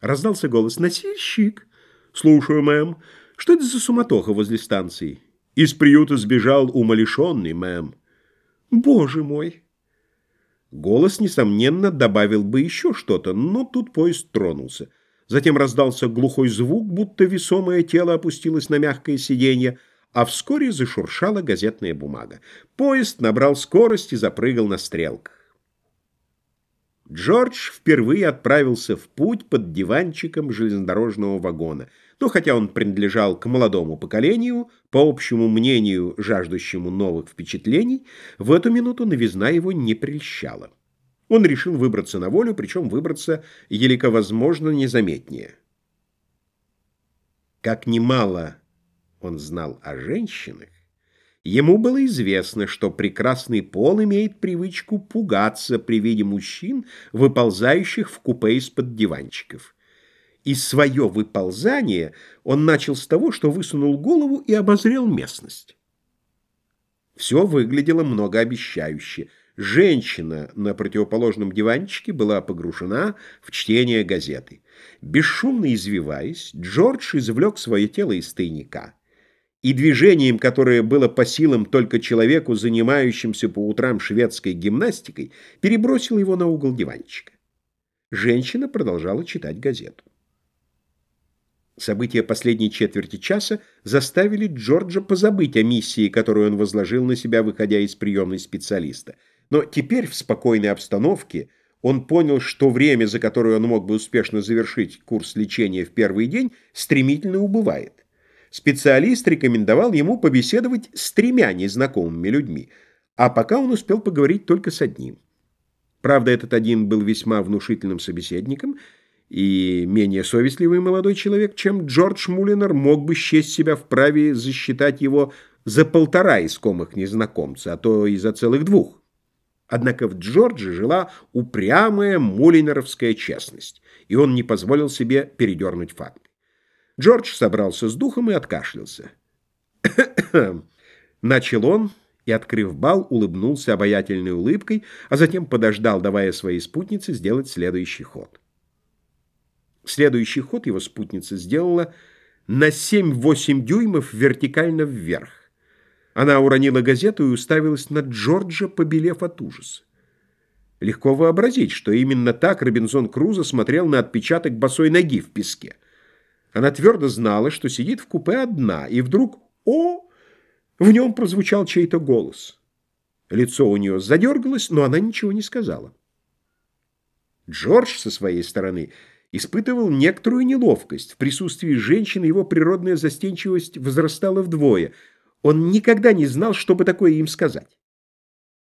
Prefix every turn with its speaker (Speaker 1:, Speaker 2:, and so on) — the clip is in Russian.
Speaker 1: Раздался голос «Носильщик!» «Слушаю, мэм. Что это за суматоха возле станции?» «Из приюта сбежал умалишенный, мэм». «Боже мой!» Голос, несомненно, добавил бы еще что-то, но тут поезд тронулся. Затем раздался глухой звук, будто весомое тело опустилось на мягкое сиденье, а вскоре зашуршала газетная бумага. Поезд набрал скорость и запрыгал на стрелках. Джордж впервые отправился в путь под диванчиком железнодорожного вагона. Но хотя он принадлежал к молодому поколению, по общему мнению, жаждущему новых впечатлений, в эту минуту новизна его не прельщала. Он решил выбраться на волю, причем выбраться елико возможно незаметнее. Как немало он знал о женщинах, ему было известно, что прекрасный пол имеет привычку пугаться при виде мужчин, выползающих в купе из-под диванчиков. И свое выползание он начал с того, что высунул голову и обозрел местность. Все выглядело многообещающе – Женщина на противоположном диванчике была погружена в чтение газеты. Бесшумно извиваясь, Джордж извлек свое тело из тайника и движением, которое было по силам только человеку, занимающимся по утрам шведской гимнастикой, перебросил его на угол диванчика. Женщина продолжала читать газету. События последней четверти часа заставили Джорджа позабыть о миссии, которую он возложил на себя, выходя из приемной специалиста – но теперь в спокойной обстановке он понял, что время, за которое он мог бы успешно завершить курс лечения в первый день, стремительно убывает. Специалист рекомендовал ему побеседовать с тремя незнакомыми людьми, а пока он успел поговорить только с одним. Правда, этот один был весьма внушительным собеседником и менее совестливый молодой человек, чем Джордж Мулинер мог бы счесть себя вправе засчитать его за полтора искомых незнакомца, а то и за целых двух. Однако в Джорджи жила упрямая мулинеровская честность, и он не позволил себе передернуть факты. Джордж собрался с духом и откашлялся. Начал он и, открыв бал, улыбнулся обаятельной улыбкой, а затем подождал, давая своей спутнице сделать следующий ход. Следующий ход его спутница сделала на 7-8 дюймов вертикально вверх. Она уронила газету и уставилась на Джорджа, побелев от ужаса. Легко вообразить, что именно так Робинзон Крузо смотрел на отпечаток босой ноги в песке. Она твердо знала, что сидит в купе одна, и вдруг «О!» В нем прозвучал чей-то голос. Лицо у нее задергалось, но она ничего не сказала. Джордж, со своей стороны, испытывал некоторую неловкость. В присутствии женщины его природная застенчивость возрастала вдвое — он никогда не знал, что бы такое им сказать.